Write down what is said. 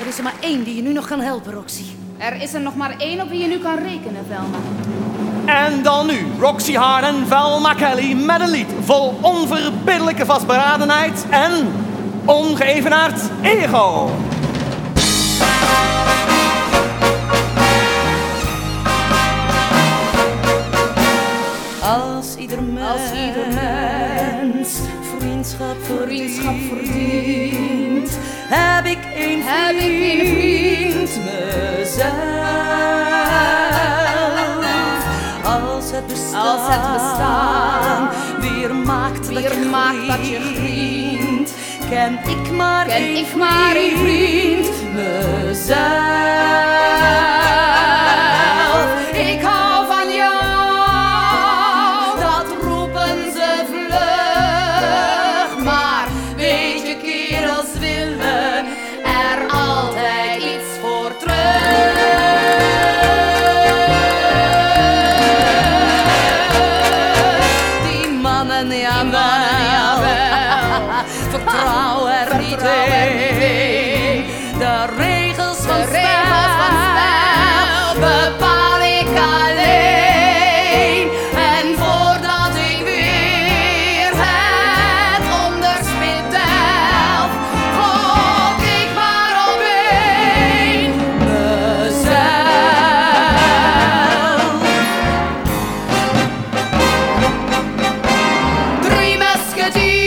Er is er maar één die je nu nog kan helpen, Roxy. Er is er nog maar één op wie je nu kan rekenen, Velma. En dan nu Roxy Hart en Velma Kelly met een lied vol onverbiddelijke vastberadenheid en ongeëvenaard ego. Als ieder mens, Als ieder mens vriendschap vriendschap verdient, heb ik een Heb ik een vriend, mezelf. Als het bestaan, Als het bestaan weer maakt, dat, weer je maakt dat je groeit, ken ik maar Ken één ik maar één vriend, mezelf. Mannen, ja, jawel. Vertrouw er niet in. melody.